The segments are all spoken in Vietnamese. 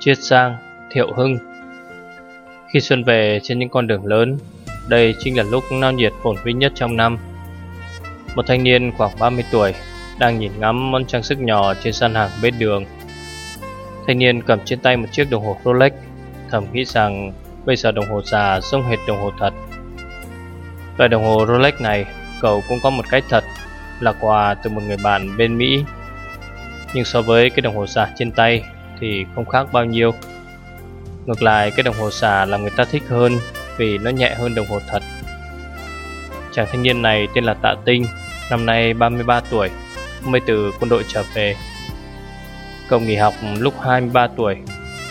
Chiết Giang, Thiệu Hưng. Khi xuân về trên những con đường lớn Đây chính là lúc nao nhiệt phồn vinh nhất trong năm. Một thanh niên khoảng 30 tuổi Đang nhìn ngắm món trang sức nhỏ trên sân hàng bên đường. Thanh niên cầm trên tay một chiếc đồng hồ Rolex Thầm nghĩ rằng bây giờ đồng hồ già giống hệt đồng hồ thật. Loại đồng hồ Rolex này cậu cũng có một cái thật Là quà từ một người bạn bên Mỹ. Nhưng so với cái đồng hồ giả trên tay thì không khác bao nhiêu. Ngược lại cái đồng hồ xà làm người ta thích hơn vì nó nhẹ hơn đồng hồ thật. Chàng thanh niên này tên là Tạ Tinh, năm nay 33 tuổi, mới từ quân đội trở về. Cậu nghỉ học lúc 23 tuổi,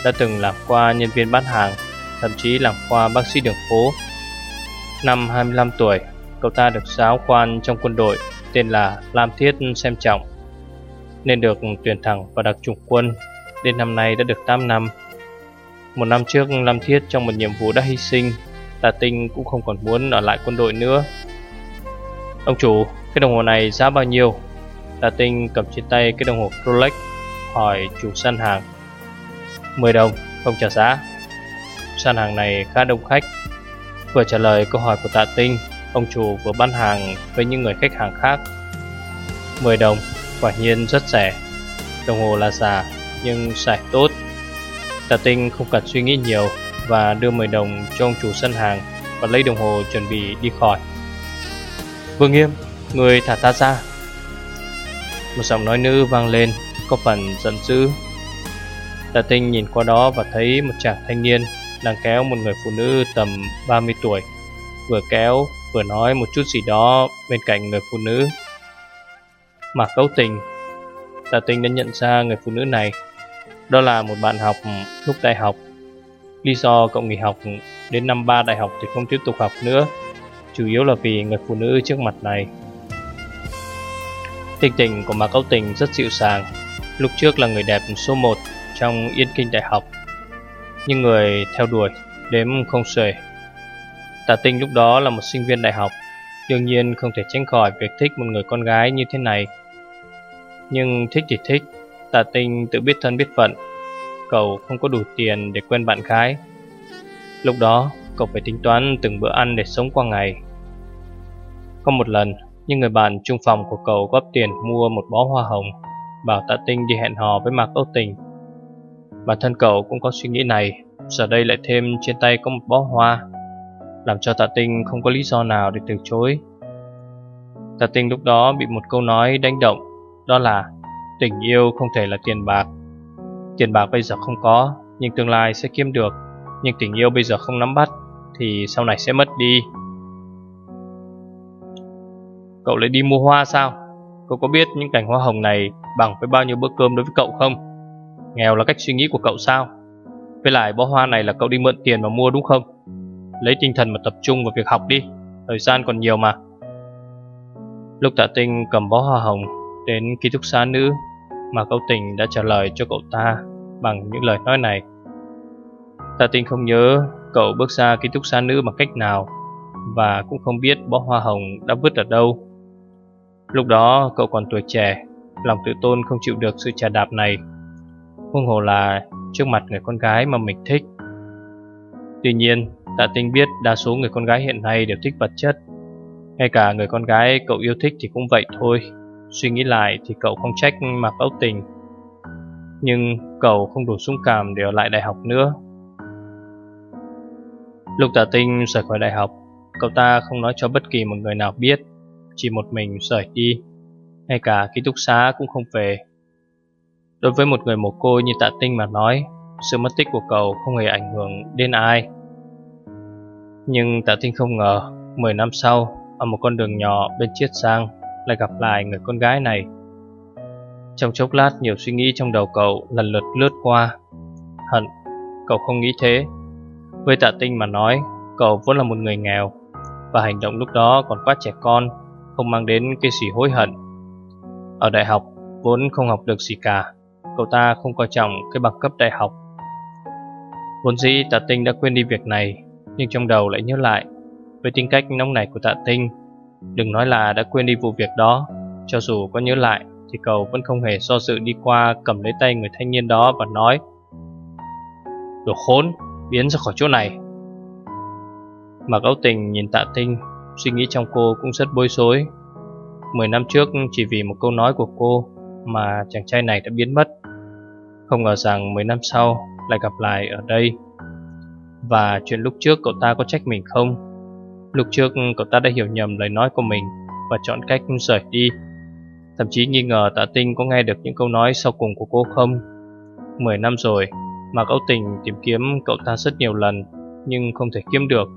đã từng làm qua nhân viên bán hàng, thậm chí làm qua bác sĩ đường phố. Năm 25 tuổi, cậu ta được giáo quan trong quân đội tên là Lam Thiết xem trọng nên được tuyển thẳng vào đặc chủng quân. Đến năm nay đã được 8 năm. Một năm trước Lâm Thiết trong một nhiệm vụ đã hy sinh Tà Tinh cũng không còn muốn ở lại quân đội nữa. Ông chủ, cái đồng hồ này giá bao nhiêu? Tà Tinh cầm trên tay cái đồng hồ Rolex Hỏi chủ săn hàng. 10 đồng, không trả giá. Săn hàng này khá đông khách. Vừa trả lời câu hỏi của Tạ Tinh Ông chủ vừa bán hàng với những người khách hàng khác. 10 đồng, quả nhiên rất rẻ. Đồng hồ là giả nhưng xài tốt. Tà tinh không cần suy nghĩ nhiều Và đưa 10 đồng cho ông chủ sân hàng Và lấy đồng hồ chuẩn bị đi khỏi. Vương Nghiêm, người thả ta ra. Một giọng nói nữ vang lên Có phần giận dữ. Tà tinh nhìn qua đó và thấy một chàng thanh niên Đang kéo một người phụ nữ tầm 30 tuổi Vừa kéo vừa nói một chút gì đó bên cạnh người phụ nữ. Mà cấu tình Tà tinh đã nhận ra người phụ nữ này đó là một bạn học lúc đại học. Lý do cậu nghỉ học đến năm ba đại học thì không tiếp tục học nữa, Chủ yếu là vì người phụ nữ trước mặt này. Tình tình của Mạc cao Tình rất dịu dàng, Lúc trước là người đẹp số 1 trong Yên Kinh Đại học, Nhưng người theo đuổi đếm không xuể. Tả Tinh lúc đó là một sinh viên đại học, Đương nhiên không thể tránh khỏi việc thích một người con gái như thế này. Nhưng thích thì thích Tà tinh tự biết thân biết phận. Cậu không có đủ tiền để quen bạn gái. Lúc đó, cậu phải tính toán từng bữa ăn để sống qua ngày. Có một lần Nhưng người bạn chung phòng của cậu góp tiền mua một bó hoa hồng, Bảo tạ tinh đi hẹn hò với Mạc Âu Tình. Bản thân cậu cũng có suy nghĩ này, Giờ đây lại thêm trên tay có một bó hoa, Làm cho tạ tinh không có lý do nào để từ chối. Tạ tinh lúc đó bị một câu nói đánh động, Đó là Tình yêu không thể là tiền bạc. Tiền bạc bây giờ không có, Nhưng tương lai sẽ kiếm được. Nhưng tình yêu bây giờ không nắm bắt, Thì sau này sẽ mất đi. Cậu lại đi mua hoa sao? Cậu có biết những cành hoa hồng này Bằng với bao nhiêu bữa cơm đối với cậu không? Nghèo là cách suy nghĩ của cậu sao? Với lại bó hoa này là cậu đi mượn tiền mà mua đúng không? Lấy tinh thần mà tập trung vào việc học đi, Thời gian còn nhiều mà. Lúc tạ tinh cầm bó hoa hồng Đến ký túc xá nữ mà cậu tình đã trả lời cho cậu ta bằng những lời nói này. Ta tình không nhớ cậu bước ra ký túc xá nữ bằng cách nào và cũng không biết bó hoa hồng đã vứt ở đâu. Lúc đó cậu còn tuổi trẻ, lòng tự tôn không chịu được sự trà đạp này. Huống hồ là trước mặt người con gái mà mình thích. Tuy nhiên, Tạ Tinh biết đa số người con gái hiện nay đều thích vật chất. Ngay cả người con gái cậu yêu thích thì cũng vậy thôi. Suy nghĩ lại thì cậu không trách Mạc Âu Tình. Nhưng cậu không đủ sung cảm để ở lại đại học nữa. Lục tả tinh rời khỏi đại học, Cậu ta không nói cho bất kỳ một người nào biết, Chỉ một mình rời đi. Ngay cả ký túc xá cũng không về. Đối với một người mồ côi như tạ tinh mà nói, Sự mất tích của cậu không hề ảnh hưởng đến ai. Nhưng tạ tinh không ngờ 10 năm sau, Ở một con đường nhỏ bên Chiết Giang lại gặp lại người con gái này. Trong chốc lát nhiều suy nghĩ trong đầu cậu lần lượt lướt qua, hận Cậu không nghĩ thế. Với tạ tinh mà nói Cậu vốn là một người nghèo Và hành động lúc đó còn quá trẻ con Không mang đến cái gì hối hận. Ở đại học vốn không học được gì cả Cậu ta không coi trọng cái bằng cấp đại học. Vốn dĩ tạ tinh đã quên đi việc này Nhưng trong đầu lại nhớ lại Với tính cách nóng nảy của tạ tinh Đừng nói là đã quên đi vụ việc đó. Cho dù có nhớ lại, Thì cậu vẫn không hề so sự đi qua Cầm lấy tay người thanh niên đó và nói, Đồ khốn, Biến ra khỏi chỗ này. Mặc ấu tình nhìn tạ tinh, Suy nghĩ trong cô cũng rất bối rối. Mười năm trước, chỉ vì một câu nói của cô Mà chàng trai này đã biến mất. Không ngờ rằng mười năm sau Lại gặp lại ở đây. Và chuyện lúc trước cậu ta có trách mình không? Lúc trước cậu ta đã hiểu nhầm lời nói của mình Và chọn cách rời đi. Thậm chí nghi ngờ tạ tinh có nghe được những câu nói sau cùng của cô không? Mười năm rồi mà Âu Tình tìm kiếm cậu ta rất nhiều lần Nhưng không thể kiếm được.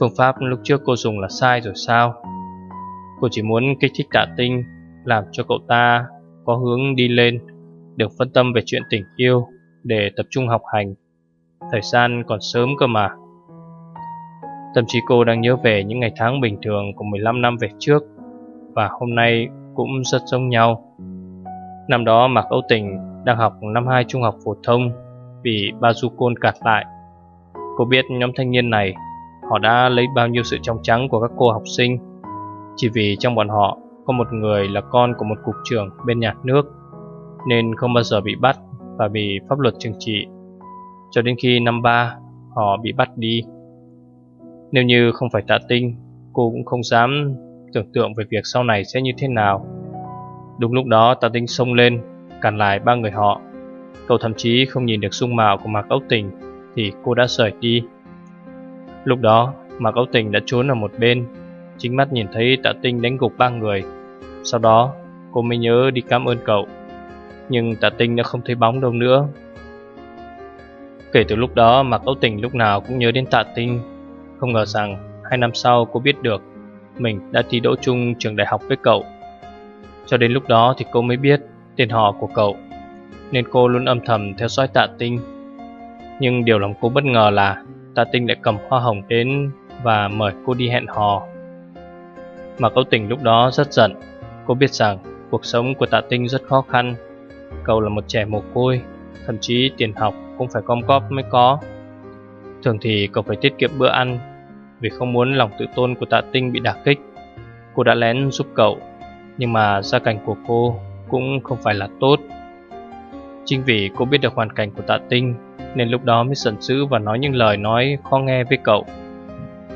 Phương pháp lúc trước cô dùng là sai rồi sao? Cô chỉ muốn kích thích tạ tinh, Làm cho cậu ta có hướng đi lên, Được phân tâm về chuyện tình yêu Để tập trung học hành. Thời gian còn sớm cơ mà. Thậm chí cô đang nhớ về những ngày tháng bình thường của 15 năm về trước, Và hôm nay cũng rất giống nhau. Năm đó Mạc Âu Tình đang học năm 2 trung học phổ thông Bị ba du côn cạt lại. Cô biết nhóm thanh niên này, Họ đã lấy bao nhiêu sự trong trắng của các cô học sinh. Chỉ vì trong bọn họ Có một người là con của một cục trưởng bên nhà nước, Nên không bao giờ bị bắt Và bị pháp luật trừng trị. Cho đến khi năm ba, Họ bị bắt đi. Nếu như không phải tạ tinh, Cô cũng không dám tưởng tượng về việc sau này sẽ như thế nào. Đúng lúc đó, tạ tinh xông lên, Cản lại ba người họ. Cậu thậm chí không nhìn được dung mạo của Mạc Âu Tình Thì cô đã rời đi. Lúc đó, Mạc Âu Tình đã trốn ở một bên, Chính mắt nhìn thấy tạ tinh đánh gục ba người. Sau đó, cô mới nhớ đi cảm ơn cậu. Nhưng tạ tinh đã không thấy bóng đâu nữa. Kể từ lúc đó, Mạc Âu Tình lúc nào cũng nhớ đến tạ tinh. Không ngờ rằng hai năm sau cô biết được Mình đã thi đỗ chung trường đại học với cậu. Cho đến lúc đó thì cô mới biết tên họ của cậu, Nên cô luôn âm thầm theo dõi tạ tinh. Nhưng điều làm cô bất ngờ là Tạ tinh lại cầm hoa hồng đến Và mời cô đi hẹn hò. Mà cậu tình lúc đó rất giận. Cô biết rằng cuộc sống của tạ tinh rất khó khăn. Cậu là một trẻ mồ côi, Thậm chí tiền học cũng phải gom góp mới có. Thường thì cậu phải tiết kiệm bữa ăn vì không muốn lòng tự tôn của tạ tinh bị đả kích. Cô đã lén giúp cậu, Nhưng mà gia cảnh của cô cũng không phải là tốt. Chính vì cô biết được hoàn cảnh của tạ tinh, Nên lúc đó mới giận dữ và nói những lời nói khó nghe với cậu.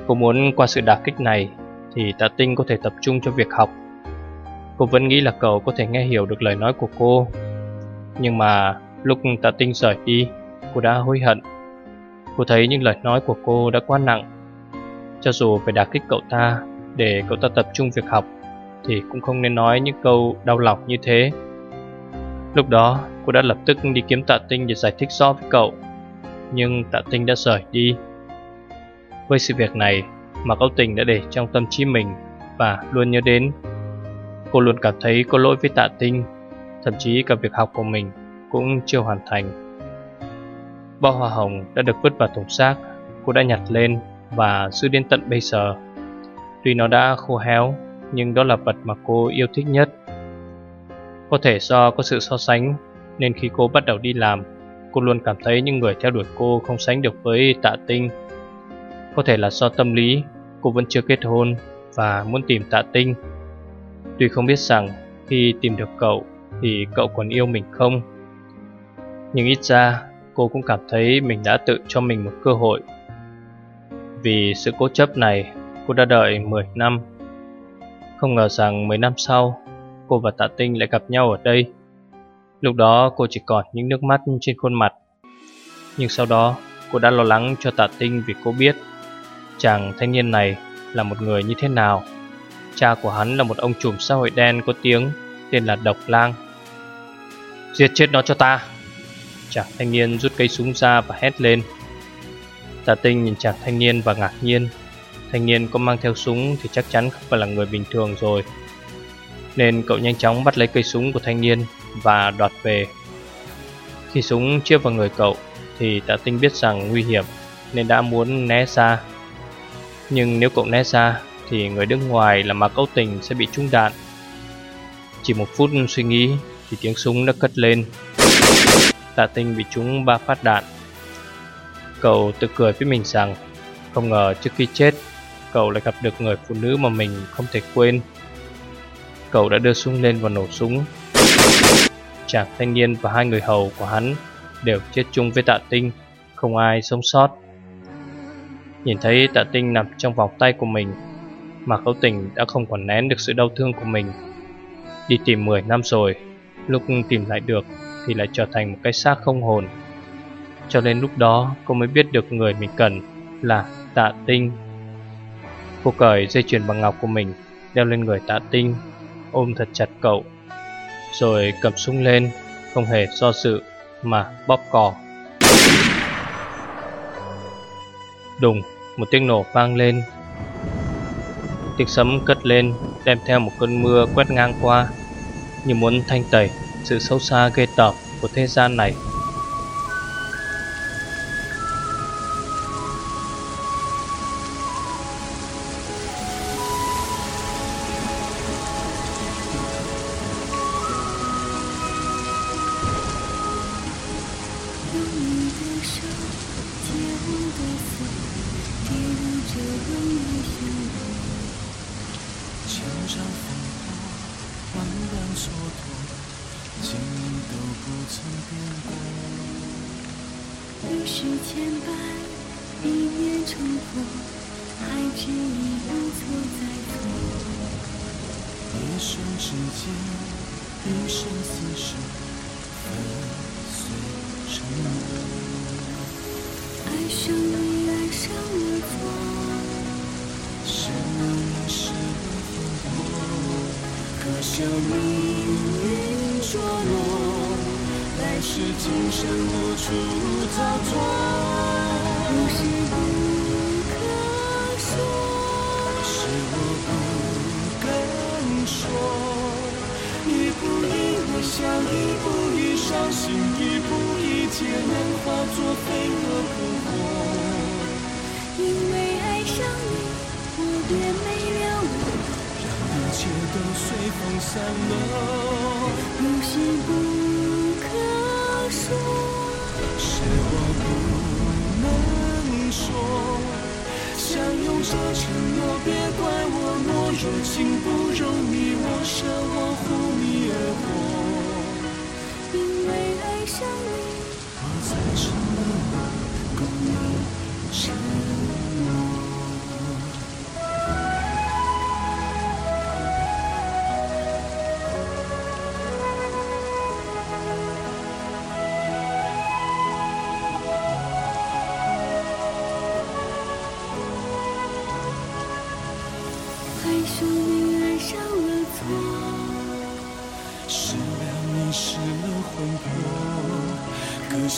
Cô muốn qua sự đả kích này Thì tạ tinh có thể tập trung cho việc học. Cô vẫn nghĩ là cậu có thể nghe hiểu được lời nói của cô. Nhưng mà lúc tạ tinh rời đi, Cô đã hối hận. Cô thấy những lời nói của cô đã quá nặng cho dù phải đả kích cậu ta Để cậu ta tập trung việc học thì cũng không nên nói những câu đau lòng như thế. Lúc đó, cô đã lập tức đi kiếm tạ tinh để giải thích rõ với cậu. Nhưng tạ tinh đã rời đi. Với sự việc này, mà cậu tình đã để trong tâm trí mình và luôn nhớ đến. Cô luôn cảm thấy có lỗi với tạ tinh, thậm chí cả việc học của mình cũng chưa hoàn thành. Bao hoa hồng đã được vứt vào thùng xác, cô đã nhặt lên và giữ đến tận bây giờ. Tuy nó đã khô héo nhưng đó là vật mà cô yêu thích nhất. Có thể do có sự so sánh nên khi cô bắt đầu đi làm, cô luôn cảm thấy những người theo đuổi cô không sánh được với tạ tinh. Có thể là do tâm lý, cô vẫn chưa kết hôn và muốn tìm tạ tinh. Tuy không biết rằng khi tìm được cậu thì cậu còn yêu mình không. Nhưng ít ra cô cũng cảm thấy mình đã tự cho mình một cơ hội. Vì sự cố chấp này, cô đã đợi 10 năm. Không ngờ rằng 10 năm sau Cô và Tạ Tinh lại gặp nhau ở đây. Lúc đó cô chỉ còn những nước mắt trên khuôn mặt. Nhưng sau đó cô đã lo lắng cho Tạ Tinh vì cô biết Chàng thanh niên này là một người như thế nào. Cha của hắn là một ông trùm xã hội đen có tiếng Tên là Độc Lang. Giết chết nó cho ta! Chàng thanh niên rút cây súng ra và hét lên. Tạ Tinh nhìn chàng thanh niên và ngạc nhiên. Thanh niên có mang theo súng thì chắc chắn không phải là người bình thường rồi. Nên cậu nhanh chóng bắt lấy cây súng của thanh niên và đoạt về. Khi súng chia vào người cậu Thì tạ tinh biết rằng nguy hiểm Nên đã muốn né xa. Nhưng nếu cậu né xa Thì người đứng ngoài là mà cậu tình sẽ bị trúng đạn. Chỉ một phút suy nghĩ Thì tiếng súng đã cất lên. Tạ tinh bị trúng ba phát đạn. Cậu tự cười với mình rằng, Không ngờ trước khi chết, Cậu lại gặp được người phụ nữ mà mình không thể quên. Cậu đã đưa súng lên và nổ súng. Chàng thanh niên và hai người hầu của hắn Đều chết chung với tạ tinh, Không ai sống sót. Nhìn thấy tạ tinh nằm trong vòng tay của mình, Mà khấu tình đã không còn nén được sự đau thương của mình. Đi tìm 10 năm rồi, Lúc tìm lại được Thì lại trở thành một cái xác không hồn. Cho nên lúc đó cô mới biết được người mình cần Là tạ tinh. Cô cởi dây chuyền bằng ngọc của mình, Đeo lên người tạ tinh, Ôm thật chặt cậu, Rồi cầm súng lên, Không hề do sự Mà bóp cò. Đùng, Một tiếng nổ vang lên. Tiếng sấm cất lên, Đem theo một cơn mưa quét ngang qua. Như muốn thanh tẩy Sự xấu xa ghê tởm của thế gian này. 一生之间，一生厮守，粉碎尘埃。爱上你，爱上了错，是你是，可笑命运捉弄，来世今生无处逃脱。想一步一伤心一步一劫难化作飞蛾扑火因为爱上你我便没了我让一切都随风散落不是不可说？是我不能说？相拥着承诺别怪我懦弱情不容你我舍我护你而活我在沉默，共你沉。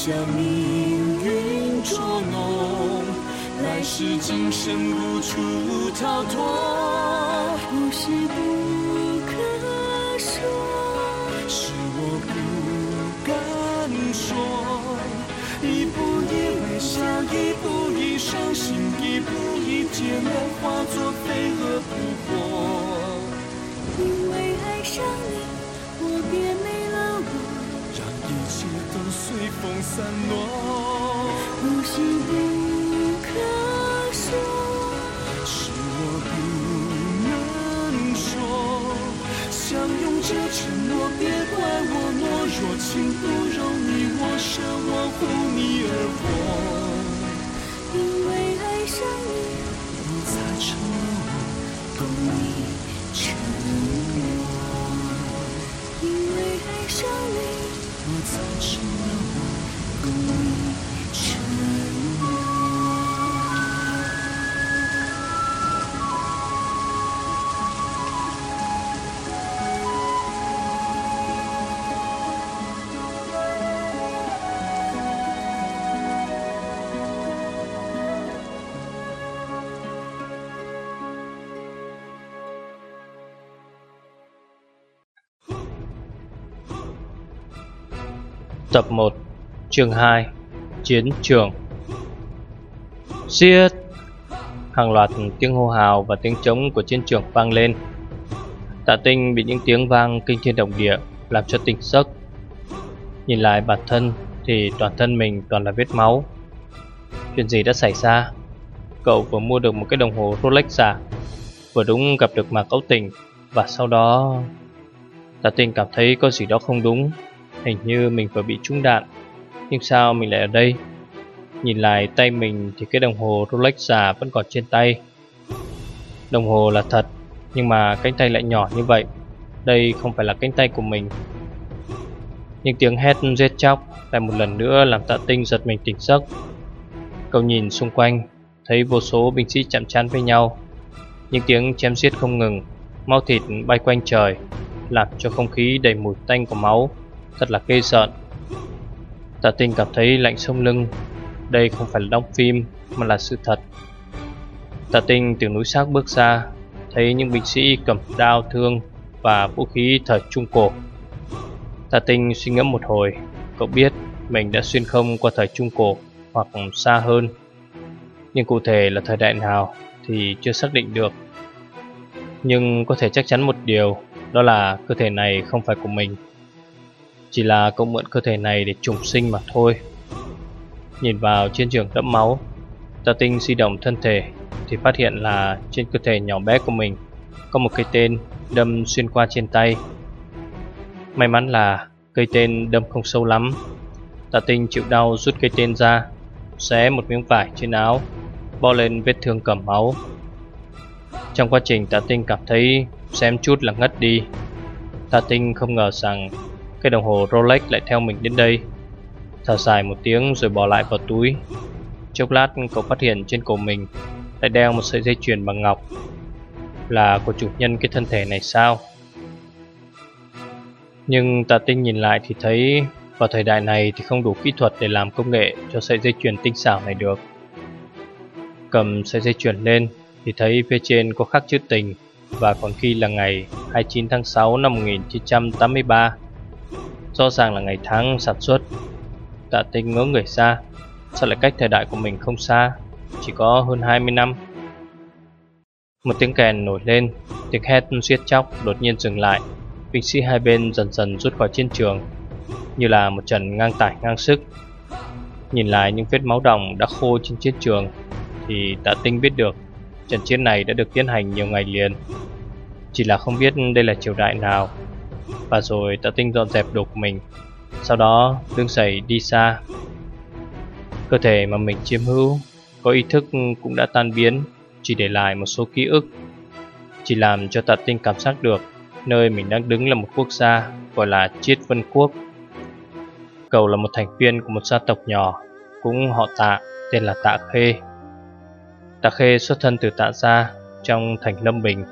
让命运捉弄来世今生无处逃脱不是不可说。是我不敢说一步一微笑一步一伤心一步一劫难化作切都随风散落，不是不可说，是我不能说。相拥着承诺，别怪我懦弱，情不容你我舍，我护你而活。因为爱上你，我才成了我，共你承诺。因为爱上你。such a Tập 1 Chương 2 Chiến trường. Giết Hàng loạt tiếng hô hào và tiếng trống của chiến trường vang lên. Tạ tinh bị những tiếng vang kinh thiên động địa Làm cho tỉnh giấc. Nhìn lại bản thân Thì toàn thân mình toàn là vết máu. Chuyện gì đã xảy ra? Cậu vừa mua được một cái đồng hồ Rolex giả Vừa đúng gặp được Mạc Ấu Tình Và sau đó, Tạ tinh cảm thấy có gì đó không đúng. Hình như mình vừa bị trúng đạn. Nhưng sao mình lại ở đây? Nhìn lại tay mình thì cái đồng hồ Rolex giả vẫn còn trên tay. Đồng hồ là thật, Nhưng mà cánh tay lại nhỏ như vậy. Đây không phải là cánh tay của mình. Nhưng tiếng hét giết chóc Lại một lần nữa làm tạ tinh giật mình tỉnh giấc. Cậu nhìn xung quanh, Thấy vô số binh sĩ chạm chán với nhau. Những tiếng chém giết không ngừng, Máu thịt bay quanh trời, Làm cho không khí đầy mùi tanh của máu. Thật là ghê sợ. Tạ tinh cảm thấy lạnh sông lưng. Đây không phải là đóng phim, Mà là sự thật. Tạ tinh từ núi xác bước ra, Thấy những binh sĩ cầm đao thương Và vũ khí thời trung cổ. Tạ tinh suy ngẫm một hồi, Cậu biết mình đã xuyên không qua thời trung cổ Hoặc xa hơn. Nhưng cụ thể là thời đại nào Thì chưa xác định được. Nhưng có thể chắc chắn một điều, Đó là cơ thể này không phải của mình chỉ là cậu mượn cơ thể này để trùng sinh mà thôi. Nhìn vào chiến trường đẫm máu Tà tinh di động thân thể Thì phát hiện là trên cơ thể nhỏ bé của mình Có một cây tên đâm xuyên qua trên tay. May mắn là cây tên đâm không sâu lắm. Tà tinh chịu đau rút cây tên ra, Xé một miếng vải trên áo Bo lên vết thương cầm máu. Trong quá trình tà tinh cảm thấy xem chút là ngất đi Tà tinh không ngờ rằng cái đồng hồ Rolex lại theo mình đến đây. Thở dài một tiếng rồi bỏ lại vào túi. Chốc lát, cậu phát hiện trên cổ mình Lại đeo một sợi dây chuyền bằng ngọc. Là của chủ nhân cái thân thể này sao? Nhưng tạ tinh nhìn lại thì thấy Vào thời đại này thì không đủ kỹ thuật để làm công nghệ cho sợi dây chuyền tinh xảo này được. Cầm sợi dây chuyền lên thì thấy phía trên có khắc chữ tình Và còn ghi là ngày 29 tháng 6 năm 1983 Rõ ràng là ngày tháng sản xuất Tạ tinh ngỡ người xa. Sao lại cách thời đại của mình không xa? Chỉ có hơn 20 năm. Một tiếng kèn nổi lên, Tiếng hét giết chóc đột nhiên dừng lại. Binh sĩ hai bên dần dần rút khỏi chiến trường, Như là một trận ngang tải ngang sức. Nhìn lại những vết máu đồng đã khô trên chiến trường Thì tạ tinh biết được Trận chiến này đã được tiến hành nhiều ngày liền. Chỉ là không biết đây là triều đại nào và rồi tạ tinh dọn dẹp đồ của mình. Sau đó đứng dậy đi xa. Cơ thể mà mình chiếm hữu, Có ý thức cũng đã tan biến, Chỉ để lại một số ký ức. Chỉ làm cho tạ tinh cảm giác được Nơi mình đang đứng là một quốc gia, Gọi là Chiết Vân Quốc. Cầu là một thành viên của một gia tộc nhỏ, Cũng họ tạ, Tên là Tạ Khê. Tạ Khê xuất thân từ Tạ Gia, Trong thành Lâm Bình.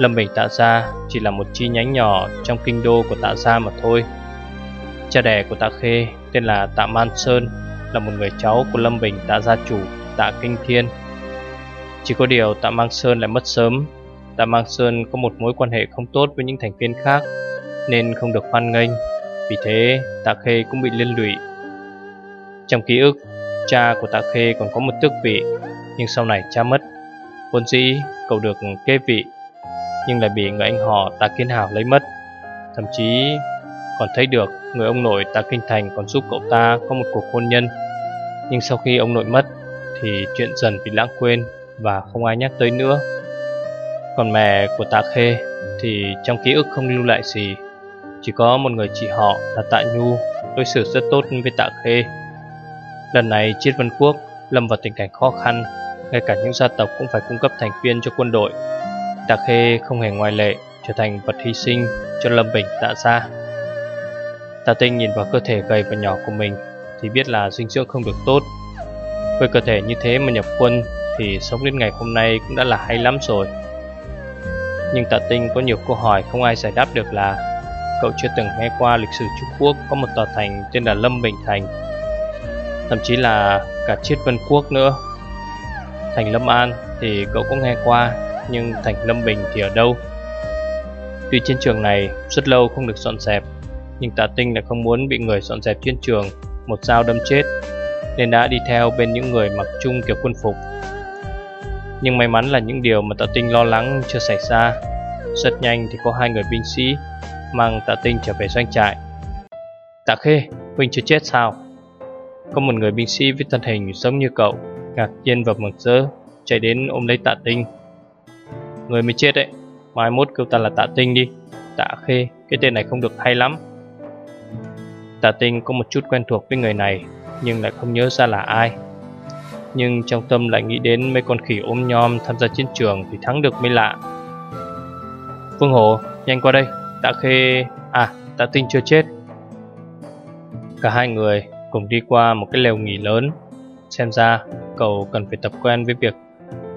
Lâm Bình Tạ Gia chỉ là một chi nhánh nhỏ trong kinh đô của Tạ Gia mà thôi. Cha đẻ của Tạ Khê tên là Tạ Man Sơn là một người cháu của Lâm Bình Tạ Gia chủ Tạ Kinh Thiên. Chỉ có điều Tạ Mang Sơn lại mất sớm. Tạ Mang Sơn có một mối quan hệ không tốt với những thành viên khác nên không được hoan nghênh. Vì thế Tạ Khê cũng bị liên lụy. Trong ký ức, cha của Tạ Khê còn có một tước vị nhưng sau này cha mất. Vốn dĩ cậu được kế vị nhưng lại bị người anh họ Tạ Kiến Hảo lấy mất. Thậm chí còn thấy được người ông nội Tạ Kinh Thành còn giúp cậu ta có một cuộc hôn nhân. Nhưng sau khi ông nội mất thì chuyện dần bị lãng quên và không ai nhắc tới nữa. Còn mẹ của Tạ Khê thì trong ký ức không lưu lại gì. Chỉ có một người chị họ là Tạ Nhu đối xử rất tốt với Tạ Khê. Lần này Chiết Vân Quốc lâm vào tình cảnh khó khăn, ngay cả những gia tộc cũng phải cung cấp thành viên cho quân đội Tạ Khê không hề ngoại lệ, Trở thành vật hy sinh cho Lâm Bình tạ ra Tạ Tinh nhìn vào cơ thể gầy và nhỏ của mình Thì biết là dinh dưỡng không được tốt. Với cơ thể như thế mà nhập quân Thì sống đến ngày hôm nay cũng đã là hay lắm rồi. Nhưng Tạ Tinh có nhiều câu hỏi không ai giải đáp được là, Cậu chưa từng nghe qua lịch sử Trung Quốc Có một tòa thành tên là Lâm Bình Thành, Thậm chí là cả Chiết Vân Quốc nữa. Thành Lâm An thì cậu cũng nghe qua nhưng thành Lâm Bình thì ở đâu? Tuy chiến trường này rất lâu không được dọn dẹp, nhưng Tạ Tinh lại không muốn bị người dọn dẹp chiến trường một dao đâm chết Nên đã đi theo bên những người mặc chung kiểu quân phục Nhưng may mắn là những điều mà tạ tinh lo lắng chưa xảy ra Rất nhanh thì có hai người binh sĩ Mang tạ tinh trở về doanh trại Tạ khê, Huynh chưa chết sao? Có một người binh sĩ với thân hình giống như cậu Ngạc nhiên và mừng rỡ Chạy đến ôm lấy tạ tinh Người mới chết đấy. Mai mốt kêu ta là tạ tinh đi. Tạ khê, cái tên này không được hay lắm. Tạ tinh có một chút quen thuộc với người này Nhưng lại không nhớ ra là ai. Nhưng trong tâm lại nghĩ đến mấy con khỉ ôm nhom tham gia chiến trường thì thắng được mới lạ. Phương Hồ, nhanh qua đây. Tạ khê... À, tạ tinh chưa chết. Cả hai người cùng đi qua một cái lều nghỉ lớn. Xem ra cậu cần phải tập quen với việc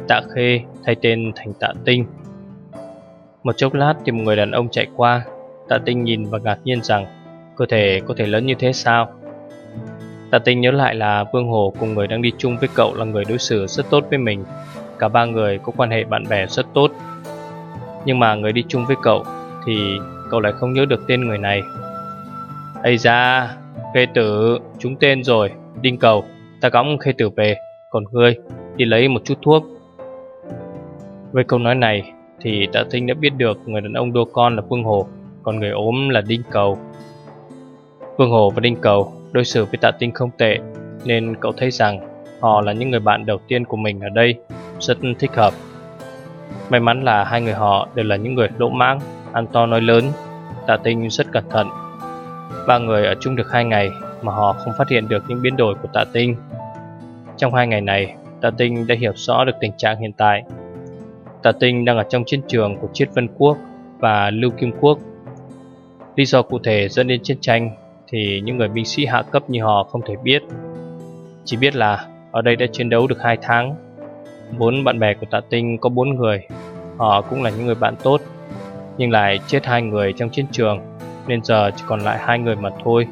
tạ khê thay tên thành tạ tinh. Một chốc lát thì một người đàn ông chạy qua. Tạ tinh nhìn và ngạc nhiên rằng, Cơ thể có thể lớn như thế sao? Tạ tinh nhớ lại là Vương Hồ cùng người đang đi chung với cậu là người đối xử rất tốt với mình. Cả ba người có quan hệ bạn bè rất tốt. Nhưng mà người đi chung với cậu Thì cậu lại không nhớ được tên người này. Ây ra Khê tử chúng tên rồi. Đinh cầu, Ta cõng khê tử về. Còn ngươi, đi lấy một chút thuốc. Với câu nói này Thì tạ tinh đã biết được Người đàn ông đua con là phương Hồ Còn người ốm là Đinh cầu phương Hồ và Đinh cầu Đối xử với tạ tinh không tệ Nên cậu thấy rằng Họ là những người bạn đầu tiên của mình ở đây Rất thích hợp May mắn là hai người họ đều là những người lỗ mãng Ăn to nói lớn Tạ tinh rất cẩn thận Ba người ở chung được hai ngày mà họ không phát hiện được những biến đổi của tạ tinh. Trong hai ngày này, tạ tinh đã hiểu rõ được tình trạng hiện tại. Tạ tinh đang ở trong chiến trường của Triết Vân Quốc và Lưu Kim Quốc. Lý do cụ thể dẫn đến chiến tranh thì những người binh sĩ hạ cấp như họ không thể biết. Chỉ biết là ở đây đã chiến đấu được hai tháng. Bốn bạn bè của tạ tinh có bốn người, họ cũng là những người bạn tốt, nhưng lại chết hai người trong chiến trường nên giờ chỉ còn lại hai người mà thôi.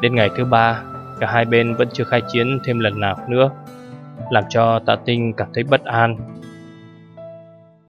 Đến ngày thứ ba, cả hai bên vẫn chưa khai chiến thêm lần nào nữa, làm cho Tạ Tinh cảm thấy bất an